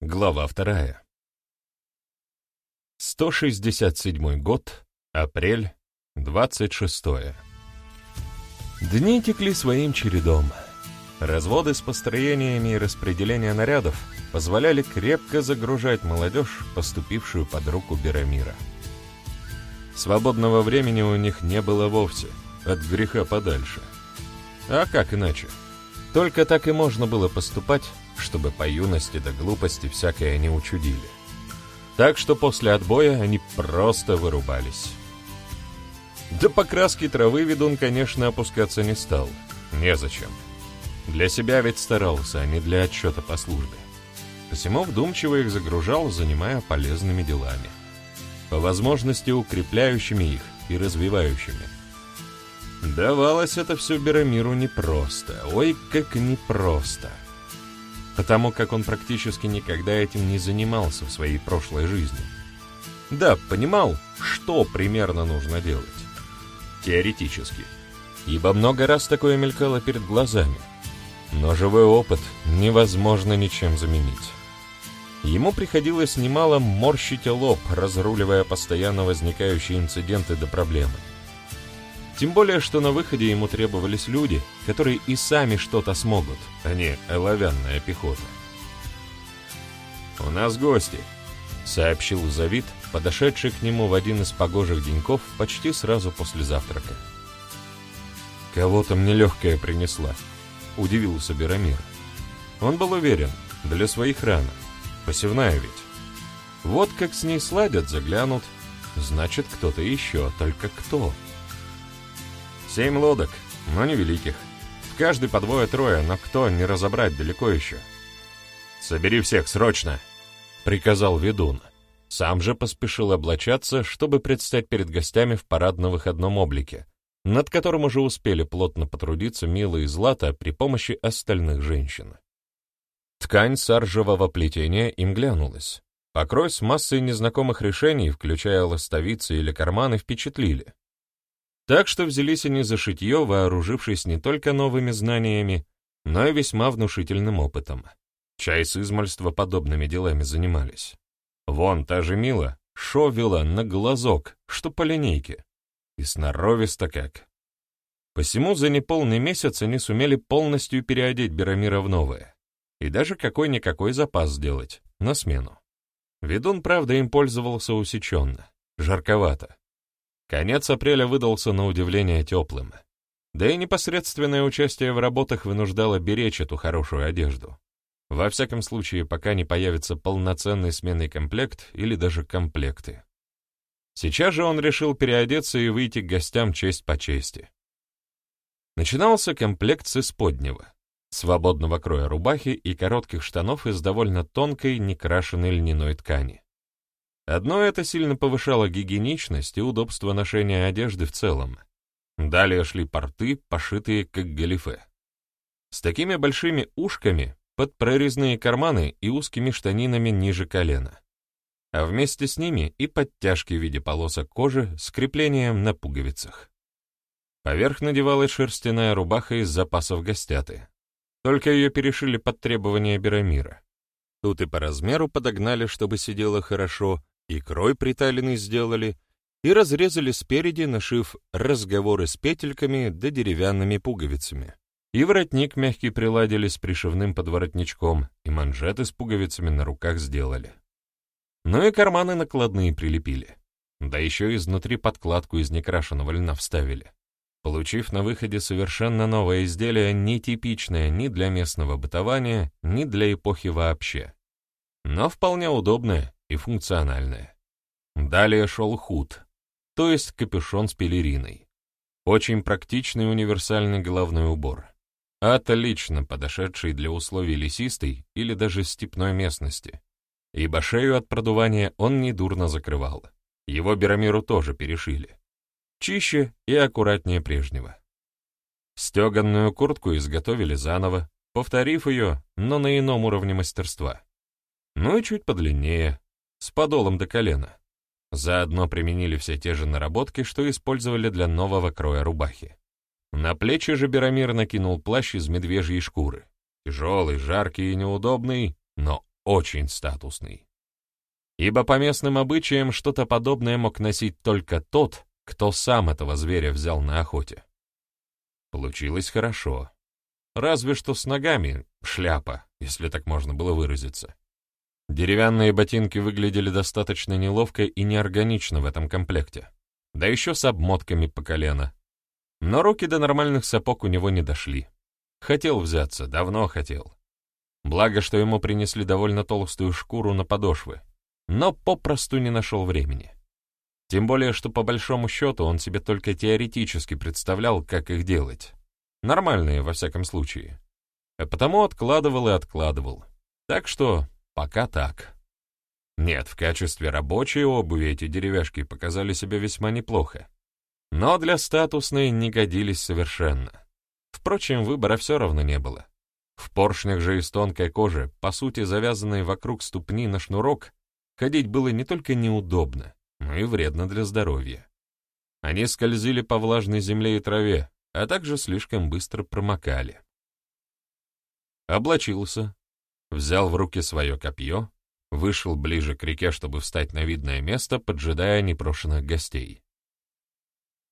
Глава вторая. 167 год, апрель, 26 Дни текли своим чередом. Разводы с построениями и распределение нарядов позволяли крепко загружать молодежь, поступившую под руку Берамира. Свободного времени у них не было вовсе, от греха подальше. А как иначе? Только так и можно было поступать, чтобы по юности до глупости всякое не учудили. Так что после отбоя они просто вырубались. До покраски травы ведун, конечно, опускаться не стал. Незачем. Для себя ведь старался, а не для отчета по службе. Посему вдумчиво их загружал, занимая полезными делами. По возможности укрепляющими их и развивающими. Давалось это все Берамиру непросто, ой, как непросто. Потому как он практически никогда этим не занимался в своей прошлой жизни. Да, понимал, что примерно нужно делать. Теоретически. Ибо много раз такое мелькало перед глазами. Но живой опыт невозможно ничем заменить. Ему приходилось немало морщить лоб, разруливая постоянно возникающие инциденты до проблемы. Тем более, что на выходе ему требовались люди, которые и сами что-то смогут, а не оловянная пехота. «У нас гости», — сообщил Завид, подошедший к нему в один из погожих деньков почти сразу после завтрака. «Кого-то мне легкая принесла», — удивился Берамир. Он был уверен, для своих рано, посевная ведь. Вот как с ней сладят, заглянут, значит, кто-то еще, только кто?» Семь лодок, но не великих. В каждой по двое-трое, но кто, не разобрать далеко еще. «Собери всех срочно!» — приказал ведун. Сам же поспешил облачаться, чтобы предстать перед гостями в парадно-выходном облике, над которым уже успели плотно потрудиться Мила и Злата при помощи остальных женщин. Ткань саржевого плетения им глянулась. Покрой с массой незнакомых решений, включая ластовицы или карманы, впечатлили. Так что взялись они за шитье, вооружившись не только новыми знаниями, но и весьма внушительным опытом. Чай с измальства подобными делами занимались. Вон та же Мила шовила на глазок, что по линейке. И сноровисто как. Посему за неполный месяц они сумели полностью переодеть Берамира в новое. И даже какой-никакой запас сделать, на смену. Ведун, правда, им пользовался усеченно, жарковато. Конец апреля выдался на удивление теплым. Да и непосредственное участие в работах вынуждало беречь эту хорошую одежду. Во всяком случае, пока не появится полноценный сменный комплект или даже комплекты. Сейчас же он решил переодеться и выйти к гостям честь по чести. Начинался комплект с исподнего, свободного кроя рубахи и коротких штанов из довольно тонкой, некрашенной льняной ткани. Одно это сильно повышало гигиеничность и удобство ношения одежды в целом. Далее шли порты, пошитые как галифе. С такими большими ушками, под прорезные карманы и узкими штанинами ниже колена. А вместе с ними и подтяжки в виде полосок кожи с креплением на пуговицах. Поверх надевалась шерстяная рубаха из запасов гостяты. Только ее перешили под требования Берамира. Тут и по размеру подогнали, чтобы сидело хорошо, и крой приталенный сделали, и разрезали спереди, нашив разговоры с петельками да деревянными пуговицами. И воротник мягкий приладили с пришивным подворотничком, и манжеты с пуговицами на руках сделали. Ну и карманы накладные прилепили. Да еще изнутри подкладку из некрашенного льна вставили, получив на выходе совершенно новое изделие, нетипичное ни для местного бытования, ни для эпохи вообще. Но вполне удобное, и функциональное. Далее шел худ, то есть капюшон с пелериной. Очень практичный универсальный головной убор. Отлично подошедший для условий лесистой или даже степной местности, ибо шею от продувания он недурно закрывал. Его Берамиру тоже перешили. Чище и аккуратнее прежнего. Стеганную куртку изготовили заново, повторив ее, но на ином уровне мастерства. Ну и чуть подлиннее, с подолом до колена. Заодно применили все те же наработки, что использовали для нового кроя рубахи. На плечи же Берамир накинул плащ из медвежьей шкуры. Тяжелый, жаркий и неудобный, но очень статусный. Ибо по местным обычаям что-то подобное мог носить только тот, кто сам этого зверя взял на охоте. Получилось хорошо. Разве что с ногами шляпа, если так можно было выразиться. Деревянные ботинки выглядели достаточно неловко и неорганично в этом комплекте, да еще с обмотками по колено. Но руки до нормальных сапог у него не дошли. Хотел взяться, давно хотел. Благо, что ему принесли довольно толстую шкуру на подошвы, но попросту не нашел времени. Тем более, что по большому счету он себе только теоретически представлял, как их делать. Нормальные, во всяком случае. А потому откладывал и откладывал. Так что пока так. Нет, в качестве рабочей обуви эти деревяшки показали себя весьма неплохо. Но для статусной не годились совершенно. Впрочем, выбора все равно не было. В поршнях же из тонкой кожи, по сути завязанной вокруг ступни на шнурок, ходить было не только неудобно, но и вредно для здоровья. Они скользили по влажной земле и траве, а также слишком быстро промокали. Облачился, взял в руки свое копье, вышел ближе к реке, чтобы встать на видное место, поджидая непрошенных гостей.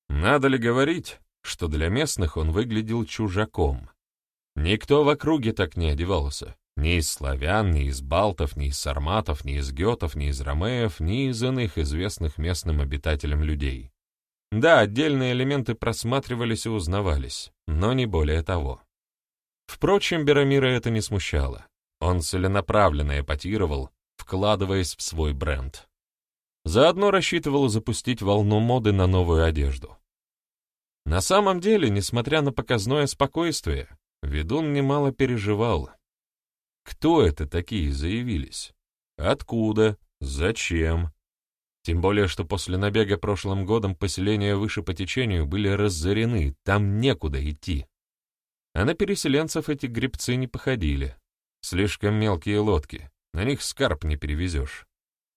Надо ли говорить, что для местных он выглядел чужаком? Никто в округе так не одевался. Ни из славян, ни из балтов, ни из сарматов, ни из гетов, ни из ромеев, ни из иных известных местным обитателям людей. Да, отдельные элементы просматривались и узнавались, но не более того. Впрочем, Берамира это не смущало. Он целенаправленно эпатировал, вкладываясь в свой бренд. Заодно рассчитывал запустить волну моды на новую одежду. На самом деле, несмотря на показное спокойствие, ведун немало переживал. Кто это такие заявились? Откуда? Зачем? Тем более, что после набега прошлым годом поселения выше по течению были разорены, там некуда идти. А на переселенцев эти гребцы не походили. Слишком мелкие лодки, на них скарб не перевезешь.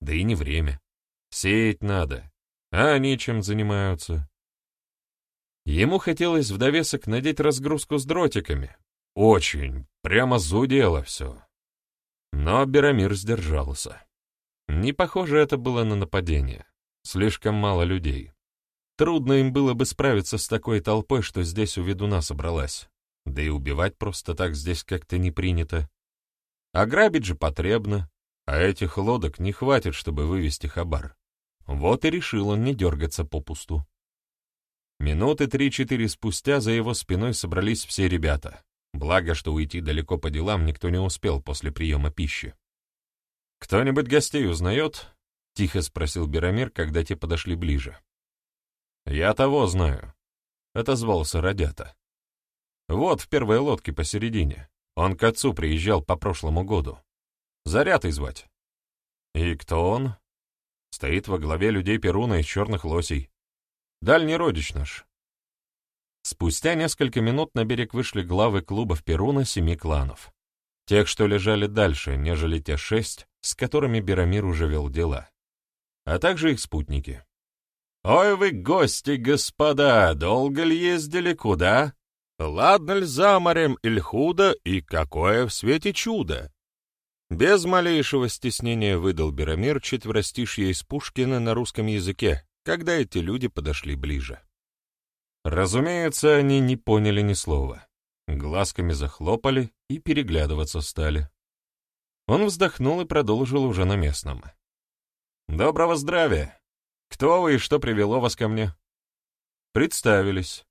Да и не время. Сеять надо. А они чем занимаются? Ему хотелось в довесок надеть разгрузку с дротиками. Очень, прямо зудело все. Но Берамир сдержался. Не похоже это было на нападение. Слишком мало людей. Трудно им было бы справиться с такой толпой, что здесь у ведуна собралась. Да и убивать просто так здесь как-то не принято. Ограбить же потребно, а этих лодок не хватит, чтобы вывести хабар. Вот и решил он не дергаться попусту. Минуты три-четыре спустя за его спиной собрались все ребята. Благо, что уйти далеко по делам никто не успел после приема пищи. «Кто-нибудь гостей узнает?» — тихо спросил Берамир, когда те подошли ближе. «Я того знаю», — отозвался Родята. «Вот в первой лодке посередине. Он к отцу приезжал по прошлому году. Заряд звать». «И кто он?» «Стоит во главе людей Перуна из черных лосей. Дальний родич наш». Спустя несколько минут на берег вышли главы клубов Перуна семи кланов. Тех, что лежали дальше, нежели те шесть, с которыми Берамир уже вел дела, а также их спутники. «Ой вы, гости, господа, долго ли ездили, куда? Ладно ли за морем или худо, и какое в свете чудо?» Без малейшего стеснения выдал Берамир четверостишье из Пушкина на русском языке, когда эти люди подошли ближе. Разумеется, они не поняли ни слова. Глазками захлопали и переглядываться стали. Он вздохнул и продолжил уже на местном. «Доброго здравия! Кто вы и что привело вас ко мне?» Представились,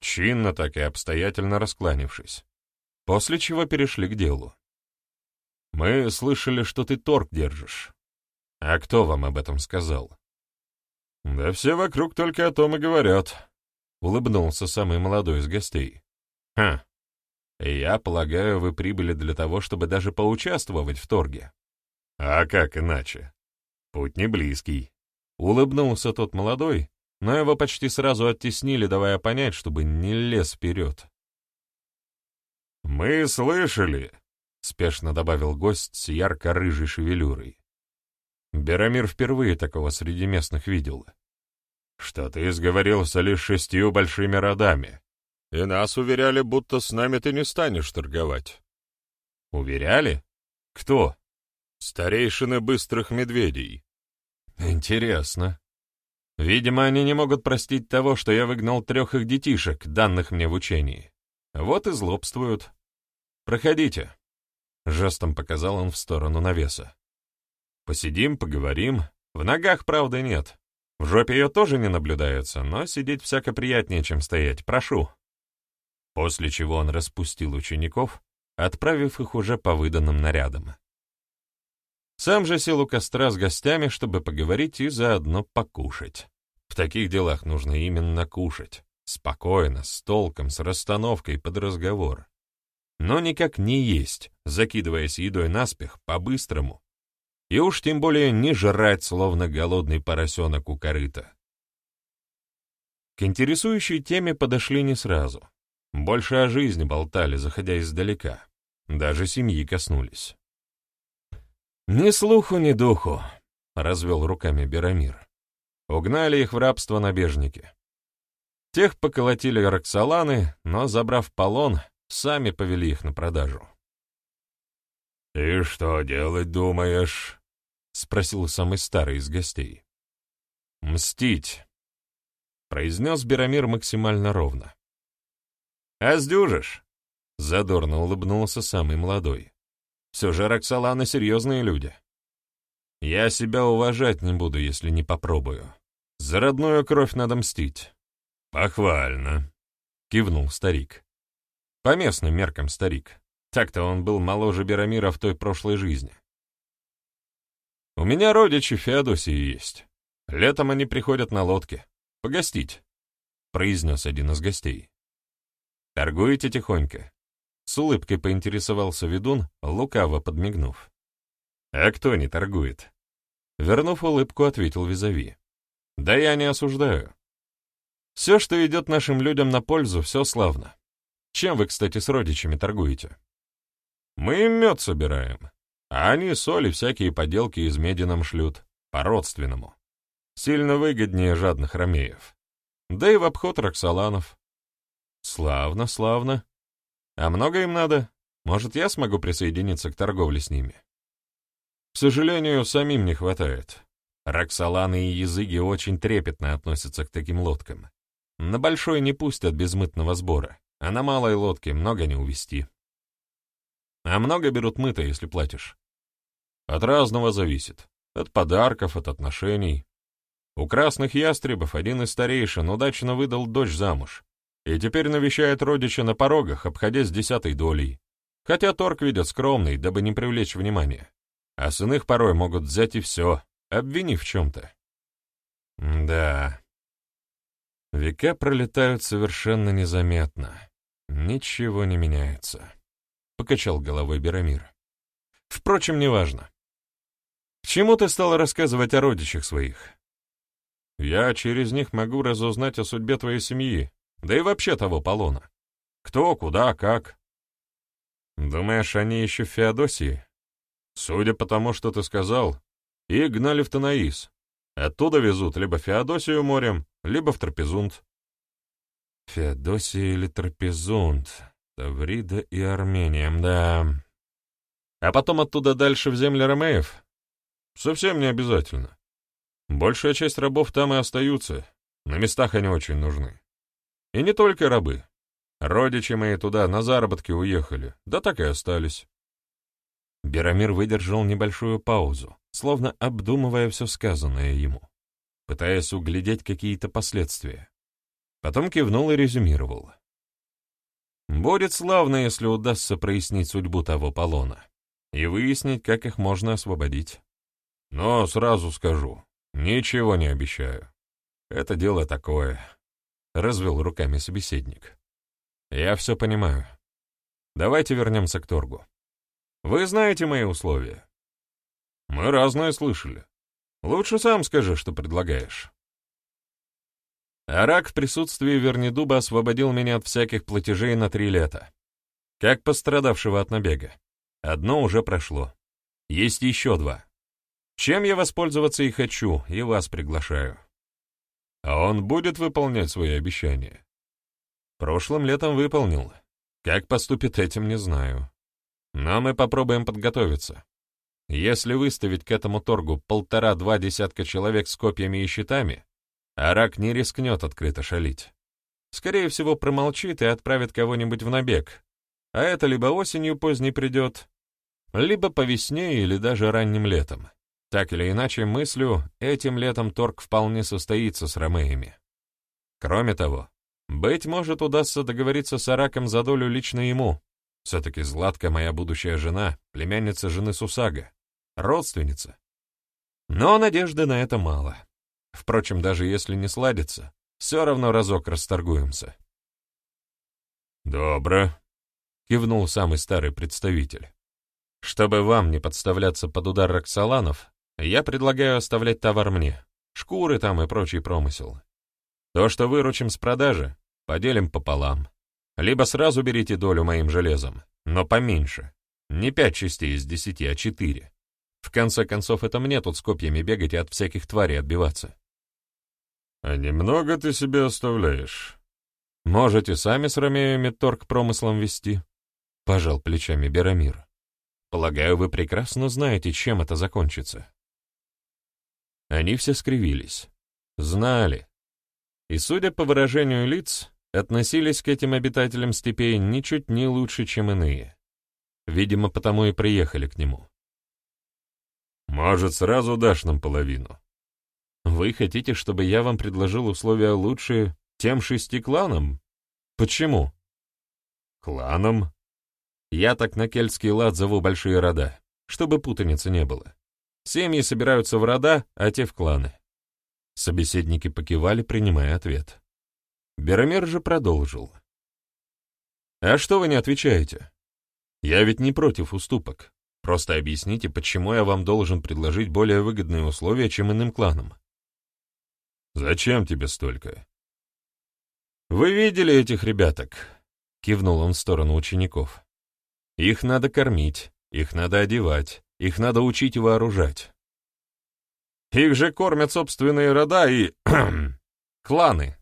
чинно так и обстоятельно раскланившись, после чего перешли к делу. «Мы слышали, что ты торг держишь. А кто вам об этом сказал?» «Да все вокруг только о том и говорят», — улыбнулся самый молодой из гостей. «Ха, я полагаю, вы прибыли для того, чтобы даже поучаствовать в торге. А как иначе? Путь не близкий. Улыбнулся тот молодой, но его почти сразу оттеснили, давая понять, чтобы не лез вперед. «Мы слышали», — спешно добавил гость с ярко-рыжей шевелюрой. Берамир впервые такого среди местных видел. «Что ты изговорился лишь шестью большими родами, и нас уверяли, будто с нами ты не станешь торговать. Уверяли? Кто? Старейшины быстрых медведей. Интересно. Видимо, они не могут простить того, что я выгнал трех их детишек, данных мне в учении. Вот и злобствуют. Проходите. Жестом показал он в сторону навеса. Посидим, поговорим. В ногах, правда, нет. В жопе ее тоже не наблюдается, но сидеть всяко приятнее, чем стоять. Прошу. После чего он распустил учеников, отправив их уже по выданным нарядам. Сам же сел у костра с гостями, чтобы поговорить и заодно покушать. В таких делах нужно именно кушать. Спокойно, с толком, с расстановкой под разговор. Но никак не есть, закидываясь едой наспех, по-быстрому. И уж тем более не жрать, словно голодный поросенок у корыта. К интересующей теме подошли не сразу. Больше о жизни болтали, заходя издалека. Даже семьи коснулись. «Ни слуху, ни духу», — развел руками Берамир. Угнали их в рабство набежники. Тех поколотили Роксоланы, но, забрав полон, сами повели их на продажу. «И что делать думаешь?» — спросил самый старый из гостей. «Мстить», — произнес Берамир максимально ровно. «А сдюжишь?» — задорно улыбнулся самый молодой. «Все же Роксолана серьезные люди. Я себя уважать не буду, если не попробую. За родную кровь надо мстить». «Похвально», — кивнул старик. По местным меркам старик. Так-то он был моложе Берамира в той прошлой жизни. «У меня родичи Феодосии есть. Летом они приходят на лодке. Погостить», — произнес один из гостей. «Торгуете тихонько?» С улыбкой поинтересовался ведун, лукаво подмигнув. «А кто не торгует?» Вернув улыбку, ответил Визави. «Да я не осуждаю. Все, что идет нашим людям на пользу, все славно. Чем вы, кстати, с родичами торгуете?» «Мы мед собираем, а они соли всякие поделки из меди нам шлют, по-родственному. Сильно выгоднее жадных ромеев. Да и в обход Роксоланов. Славно, славно. А много им надо? Может, я смогу присоединиться к торговле с ними? К сожалению, самим не хватает. Роксоланы и языги очень трепетно относятся к таким лодкам. На большой не пустят без мытного сбора, а на малой лодке много не увезти. А много берут мыто, если платишь. От разного зависит. От подарков, от отношений. У красных ястребов один из старейшин удачно выдал дочь замуж, и теперь навещает родича на порогах, обходясь десятой долей. Хотя торг ведет скромный, дабы не привлечь внимания. А с иных порой могут взять и все, обвинив в чем-то. Да. Века пролетают совершенно незаметно. Ничего не меняется. Покачал головой Берамир. Впрочем, неважно. К чему ты стал рассказывать о родичах своих? Я через них могу разузнать о судьбе твоей семьи, да и вообще того полона. Кто, куда, как. Думаешь, они еще в Феодосии? Судя по тому, что ты сказал, их гнали в Танаис. Оттуда везут либо Феодосию морем, либо в Трапезунд. Феодосия или Трапезунд, Таврида и Армения, да. А потом оттуда дальше в земли Ромеев? Совсем не обязательно. Большая часть рабов там и остаются. На местах они очень нужны. И не только рабы. Родичи мои туда на заработки уехали, да так и остались. Берамир выдержал небольшую паузу, словно обдумывая все сказанное ему, пытаясь углядеть какие-то последствия. Потом кивнул и резюмировал. «Будет славно, если удастся прояснить судьбу того полона и выяснить, как их можно освободить. Но сразу скажу, ничего не обещаю. Это дело такое, развел руками собеседник. Я все понимаю. Давайте вернемся к торгу. Вы знаете мои условия? Мы разное слышали. Лучше сам скажи, что предлагаешь. Арак в присутствии Вернедуба освободил меня от всяких платежей на три лета. Как пострадавшего от набега. Одно уже прошло. Есть еще два. Чем я воспользоваться и хочу, и вас приглашаю. А он будет выполнять свои обещания? Прошлым летом выполнил. Как поступит этим, не знаю. Но мы попробуем подготовиться. если выставить к этому торгу полтора-два десятка человек с копьями и щитами, Арак не рискнет открыто шалить. Скорее всего, промолчит и отправит кого-нибудь в набег, а это либо осенью поздней придет, либо по весне или даже ранним летом. Так или иначе, мыслю, этим летом торг вполне состоится с ромеями. Кроме того, быть может, удастся договориться с Араком за долю лично ему. Все-таки Златка моя будущая жена, племянница жены Сусага, родственница. Но надежды на это мало. Впрочем, даже если не сладится, все равно разок расторгуемся. «Добро», — кивнул самый старый представитель. «Чтобы вам не подставляться под удар Роксоланов, я предлагаю оставлять товар мне, шкуры там и прочий промысел. То, что выручим с продажи, поделим пополам. Либо сразу берите долю моим железом, но поменьше. Не пять частей из десяти, а четыре. В конце концов, это мне тут с копьями бегать и от всяких тварей отбиваться. А немного ты себе оставляешь. Можете сами с Ромеями торг промыслом вести, — пожал плечами Берамир. Полагаю, вы прекрасно знаете, чем это закончится. Они все скривились. Знали. И, судя по выражению лиц, относились к этим обитателям степей ничуть не лучше, чем иные. Видимо, потому и приехали к нему. «Может, сразу дашь нам половину?» «Вы хотите, чтобы я вам предложил условия лучшие тем шести кланам? Почему?» «Кланам?» «Я так на кельтский лад зову большие рода, чтобы путаницы не было. Семьи собираются в рода, а те в кланы. Собеседники покивали, принимая ответ. Беромер же продолжил. «А что вы не отвечаете? Я ведь не против уступок. Просто объясните, почему я вам должен предложить более выгодные условия, чем иным кланам». «Зачем тебе столько?» «Вы видели этих ребяток?» — кивнул он в сторону учеников. «Их надо кормить, их надо одевать, их надо учить и вооружать. Их же кормят собственные рода и... кланы,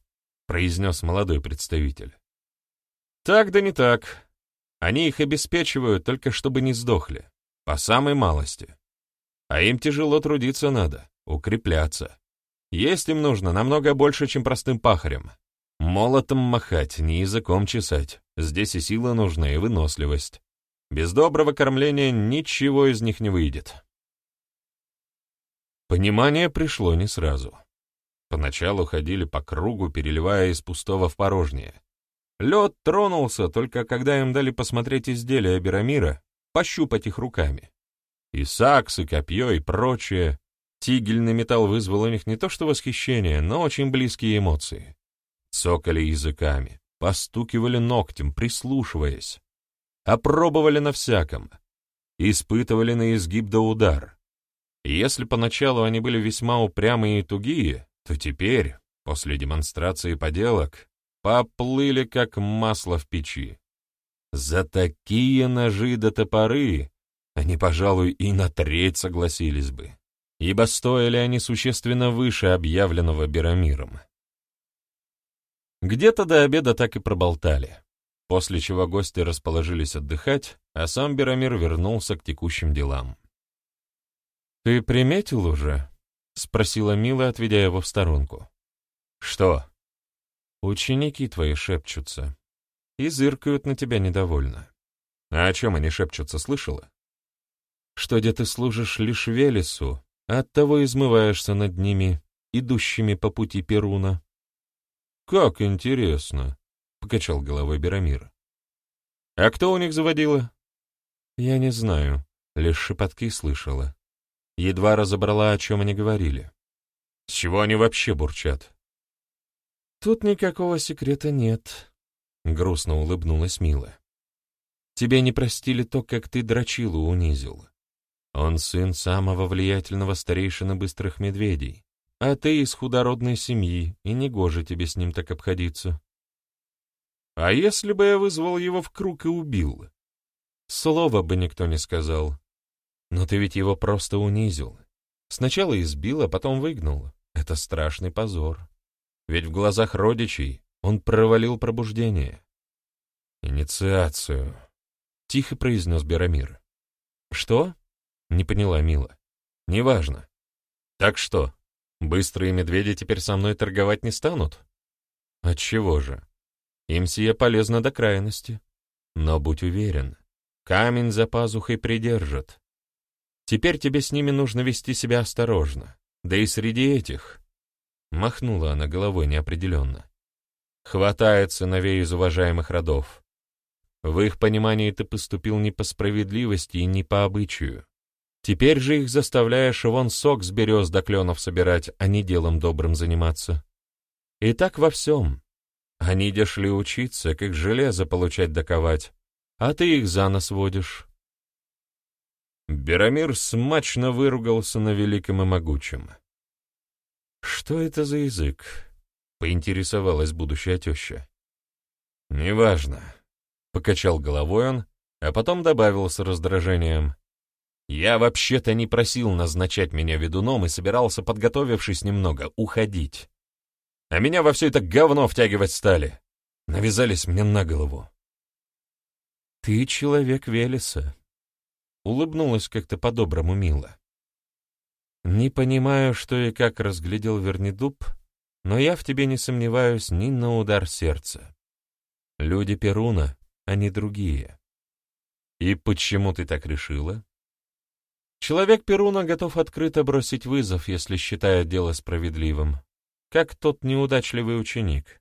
произнес молодой представитель. Так да не так. Они их обеспечивают, только чтобы не сдохли. По самой малости. А им тяжело трудиться надо, укрепляться. Есть им нужно намного больше, чем простым пахарям. Молотом махать, не языком чесать. Здесь и сила нужна, и выносливость. Без доброго кормления ничего из них не выйдет. Понимание пришло не сразу. Поначалу ходили по кругу, переливая из пустого в порожнее. Лед тронулся, только когда им дали посмотреть изделия Берамира, пощупать их руками. И сакс, и копье, и прочее. Тигельный металл вызвал у них не то что восхищение, но очень близкие эмоции. Цокали языками, постукивали ногтем, прислушиваясь опробовали на всяком, испытывали на изгиб до удар. Если поначалу они были весьма упрямые и тугие, то теперь, после демонстрации поделок, поплыли как масло в печи. За такие ножи да топоры они, пожалуй, и на треть согласились бы, ибо стоили они существенно выше объявленного Берамиром. Где-то до обеда так и проболтали после чего гости расположились отдыхать, а сам Берамир вернулся к текущим делам. «Ты приметил уже?» — спросила Мила, отведя его в сторонку. «Что?» «Ученики твои шепчутся и зыркают на тебя недовольно». «А о чем они шепчутся, слышала?» «Что, где ты служишь лишь Велесу, а оттого измываешься над ними, идущими по пути Перуна». «Как интересно!» Покачал головой Берамир. «А кто у них заводила?» «Я не знаю, лишь шепотки слышала. Едва разобрала, о чем они говорили. С чего они вообще бурчат?» «Тут никакого секрета нет», — грустно улыбнулась Мила. «Тебе не простили то, как ты Драчилу унизил. Он сын самого влиятельного старейшины быстрых медведей, а ты из худородной семьи, и негоже тебе с ним так обходиться. А если бы я вызвал его в круг и убил? Слова бы никто не сказал. Но ты ведь его просто унизил. Сначала избил, а потом выгнал. Это страшный позор. Ведь в глазах родичей он провалил пробуждение. «Инициацию», — тихо произнес Берамир. «Что?» — Не поняла Мила. Неважно. Так что, быстрые медведи теперь со мной торговать не станут? Отчего же? Им сие полезно до крайности. Но будь уверен, камень за пазухой придержат. Теперь тебе с ними нужно вести себя осторожно. Да и среди этих... Махнула она головой неопределенно. Хватает сыновей из уважаемых родов. В их понимании ты поступил не по справедливости и не по обычаю. Теперь же их заставляешь вон сок с берез до кленов собирать, а не делом добрым заниматься. И так во всем. Они дошли учиться, как железо получать доковать, а ты их за нос водишь. Берамир смачно выругался на великом и могучем. «Что это за язык?» — поинтересовалась будущая теща. «Неважно», — покачал головой он, а потом добавил с раздражением. «Я вообще-то не просил назначать меня ведуном и собирался, подготовившись немного, уходить. А меня во все это говно втягивать стали. Навязались мне на голову». «Ты человек Велеса», — улыбнулась как-то по-доброму мило. «Не понимаю, что и как разглядел Вернидуб, но я в тебе не сомневаюсь ни на удар сердца. Люди Перуна, они другие. И почему ты так решила?» Человек Перуна готов открыто бросить вызов, если считает дело справедливым, как тот неудачливый ученик.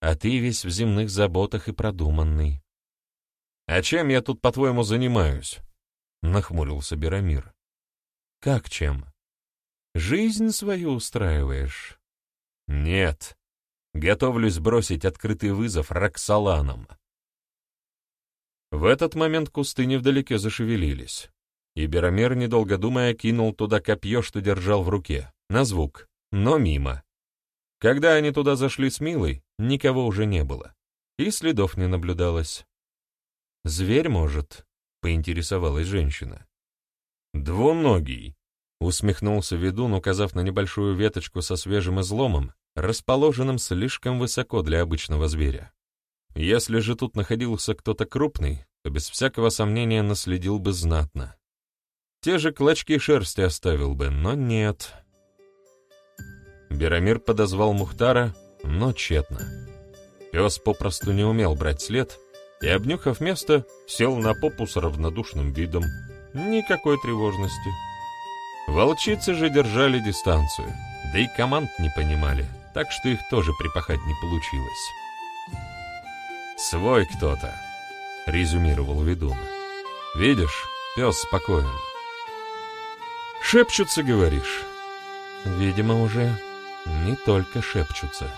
А ты весь в земных заботах и продуманный. «А чем я тут, по-твоему, занимаюсь?» — нахмурился Берамир. «Как чем? Жизнь свою устраиваешь?» «Нет. Готовлюсь бросить открытый вызов Роксоланам». В этот момент кусты невдалеке зашевелились, и Берамир, недолго думая, кинул туда копье, что держал в руке, на звук, но мимо. Когда они туда зашли с Милой, никого уже не было, и следов не наблюдалось. «Зверь, может?» — поинтересовалась женщина. «Двуногий», — усмехнулся ведун, указав на небольшую веточку со свежим изломом, расположенным слишком высоко для обычного зверя. Если же тут находился кто-то крупный, то без всякого сомнения наследил бы знатно. Те же клочки шерсти оставил бы, но нет. Берамир подозвал Мухтара, но тщетно. Пес попросту не умел брать след, и, обнюхав место, сел на попу с равнодушным видом. Никакой тревожности. Волчицы же держали дистанцию, да и команд не понимали, так что их тоже припахать не получилось. «Свой кто-то», — резюмировал ведун. «Видишь, пес спокоен». «Шепчутся, говоришь?» «Видимо, уже не только шепчутся».